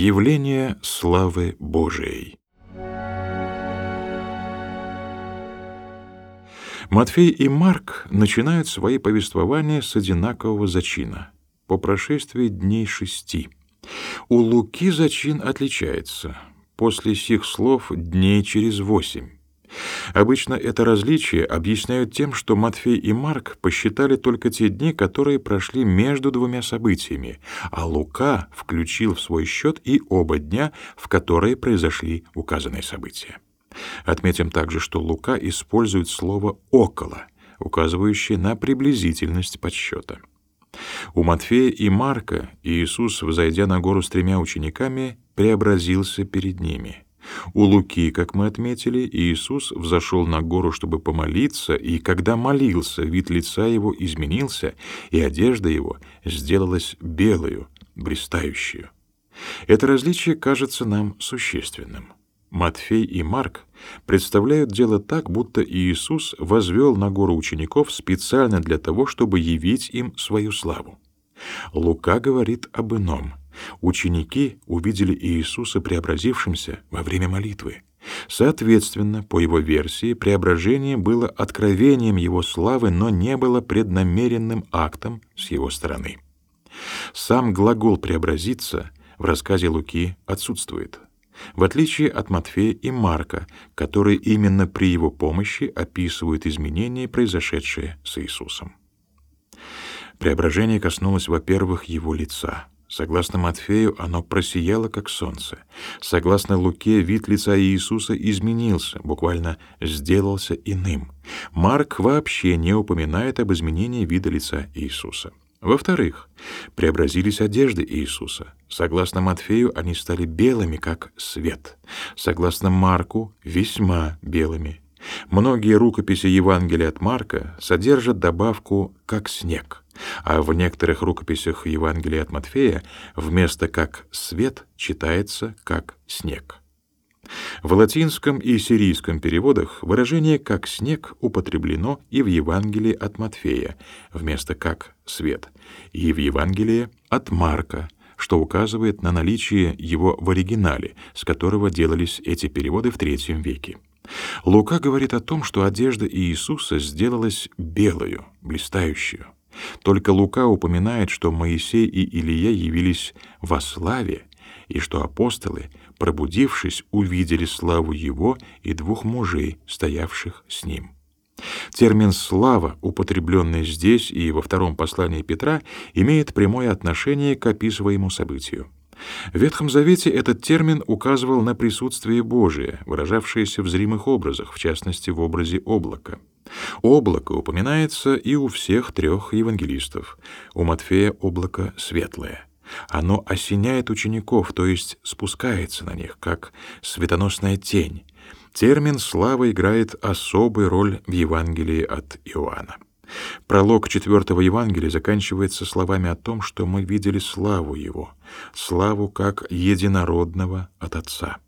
Явление славы Божией. Матфей и Марк начинают свои повествования с одинакового зачина по прошествии дней шести. У Луки зачин отличается. После сих слов дней через восемь. Обычно это различие объясняют тем, что Матфей и Марк посчитали только те дни, которые прошли между двумя событиями, а Лука включил в свой счет и оба дня, в которые произошли указанные события. Отметим также, что Лука использует слово «около», указывающее на приблизительность подсчета. У Матфея и Марка Иисус, взойдя на гору с тремя учениками, преобразился перед ними — у Луки, как мы отметили, Иисус взошел на гору, чтобы помолиться, и когда молился, вид лица его изменился, и одежда его сделалась белою, блистающую. Это различие кажется нам существенным. Матфей и Марк представляют дело так, будто Иисус возвел на гору учеников специально для того, чтобы явить им свою славу. Лука говорит об ином — Ученики увидели Иисуса преобразившимся во время молитвы. Соответственно, по его версии, преображение было откровением его славы, но не было преднамеренным актом с его стороны. Сам глагол «преобразиться» в рассказе Луки отсутствует, в отличие от Матфея и Марка, которые именно при его помощи описывают изменения, произошедшие с Иисусом. Преображение коснулось, во-первых, его лица — Согласно Матфею, оно просияло, как солнце. Согласно Луке, вид лица Иисуса изменился, буквально сделался иным. Марк вообще не упоминает об изменении вида лица Иисуса. Во-вторых, преобразились одежды Иисуса. Согласно Матфею, они стали белыми, как свет. Согласно Марку, весьма белыми. Многие рукописи Евангелия от Марка содержат добавку «как снег» а в некоторых рукописях Евангелия от Матфея вместо «как свет» читается «как снег». В латинском и сирийском переводах выражение «как снег» употреблено и в Евангелии от Матфея вместо «как свет», и в Евангелии от Марка, что указывает на наличие его в оригинале, с которого делались эти переводы в III веке. Лука говорит о том, что одежда Иисуса сделалась белою, блистающую. Только Лука упоминает, что Моисей и Илия явились во славе, и что апостолы, пробудившись, увидели славу его и двух мужей, стоявших с ним. Термин «слава», употребленный здесь и во втором послании Петра, имеет прямое отношение к описываемому событию. В Ветхом Завете этот термин указывал на присутствие Божие, выражавшееся в зримых образах, в частности, в образе облака. Облако упоминается и у всех трех евангелистов. У Матфея облако светлое. Оно осеняет учеников, то есть спускается на них, как светоносная тень. Термин «слава» играет особую роль в Евангелии от Иоанна. Пролог четвертого Евангелия заканчивается словами о том, что мы видели славу Его, славу как единородного от Отца.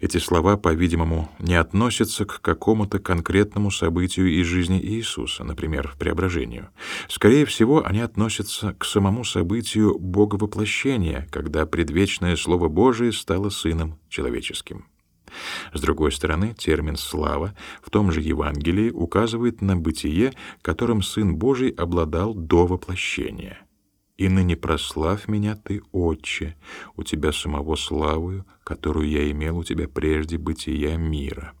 Эти слова, по-видимому, не относятся к какому-то конкретному событию из жизни Иисуса, например, преображению. Скорее всего, они относятся к самому событию Боговоплощения, когда предвечное Слово Божие стало Сыном Человеческим. С другой стороны, термин «слава» в том же Евангелии указывает на бытие, которым Сын Божий обладал до воплощения. «И ныне прославь меня ты, Отче, у тебя самого славою, которую я имел у тебя прежде бытия мира».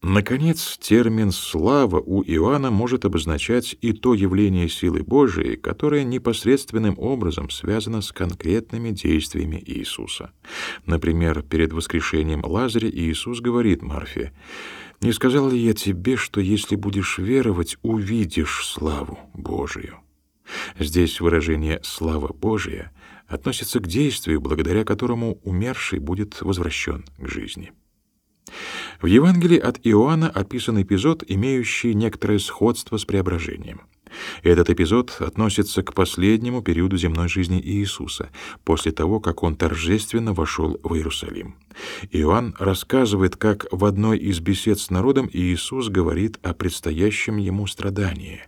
Наконец, термин «слава» у Иоанна может обозначать и то явление силы Божией, которое непосредственным образом связано с конкретными действиями Иисуса. Например, перед воскрешением Лазаря Иисус говорит Марфе, «Не сказал ли я тебе, что если будешь веровать, увидишь славу Божию?» Здесь выражение «слава Божия» относится к действию, благодаря которому умерший будет возвращен к жизни. В Евангелии от Иоанна описан эпизод, имеющий некоторое сходство с преображением. Этот эпизод относится к последнему периоду земной жизни Иисуса, после того, как он торжественно вошел в Иерусалим. Иоанн рассказывает, как в одной из бесед с народом Иисус говорит о предстоящем ему страдании.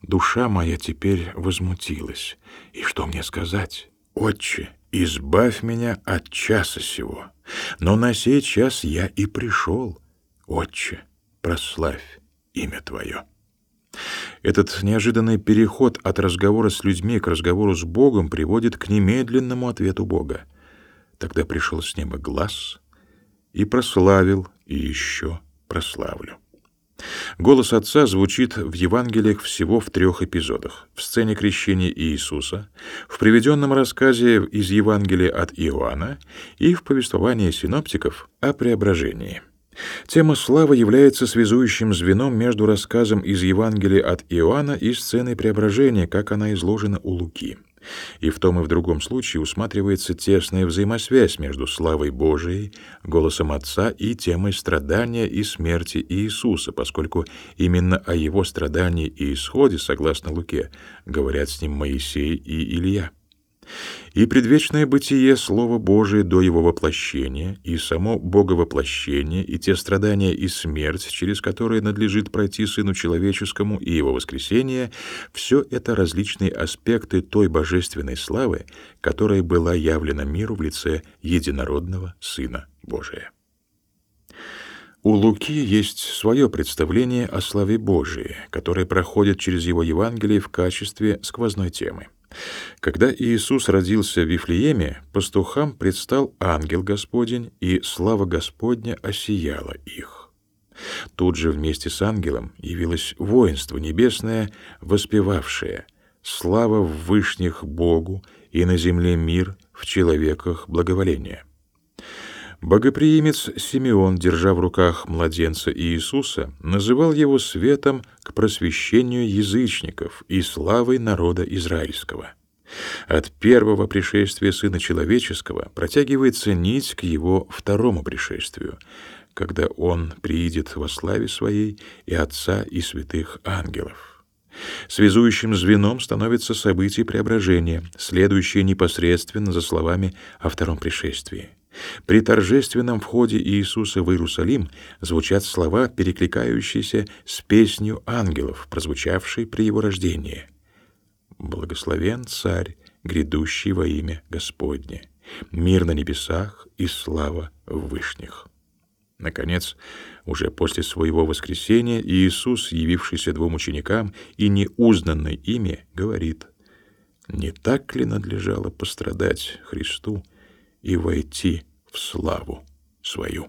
«Душа моя теперь возмутилась, и что мне сказать? Отче, избавь меня от часа сего. Но на сей час я и пришел. Отче, прославь имя Твое». Этот неожиданный переход от разговора с людьми к разговору с Богом приводит к немедленному ответу Бога. Тогда пришел с неба глаз и прославил, и еще прославлю. Голос Отца звучит в Евангелиях всего в трех эпизодах. В сцене крещения Иисуса, в приведенном рассказе из Евангелия от Иоанна и в повествовании синоптиков о преображении. Тема славы является связующим звеном между рассказом из Евангелия от Иоанна и сценой преображения, как она изложена у Луки. И в том и в другом случае усматривается тесная взаимосвязь между славой Божией, голосом Отца и темой страдания и смерти Иисуса, поскольку именно о его страдании и исходе, согласно Луке, говорят с ним Моисей и Илья и предвечное бытие Слова Божие до его воплощения, и само Боговоплощение, и те страдания и смерть, через которые надлежит пройти Сыну Человеческому, и его воскресение — все это различные аспекты той божественной славы, которая была явлена миру в лице единородного Сына Божия. У Луки есть свое представление о славе Божией, которое проходит через его Евангелие в качестве сквозной темы. Когда Иисус родился в Вифлееме, пастухам предстал ангел Господень, и слава Господня осияла их. Тут же вместе с ангелом явилось воинство небесное, воспевавшее «Слава в вышних Богу, и на земле мир, в человеках благоволение». Богоприимец Симеон, держа в руках младенца Иисуса, называл его светом к просвещению язычников и славой народа израильского. От первого пришествия Сына Человеческого протягивается нить к его второму пришествию, когда он приидет во славе своей и Отца и святых ангелов. Связующим звеном становится событие преображения, следующее непосредственно за словами о втором пришествии. При торжественном входе Иисуса в Иерусалим звучат слова, перекликающиеся с песнью ангелов, прозвучавшей при его рождении. «Благословен Царь, грядущий во имя Господне, мир на небесах и слава в вышних». Наконец, уже после своего воскресения Иисус, явившийся двум ученикам и неузнанный ими, говорит, «Не так ли надлежало пострадать Христу и войти в славу свою.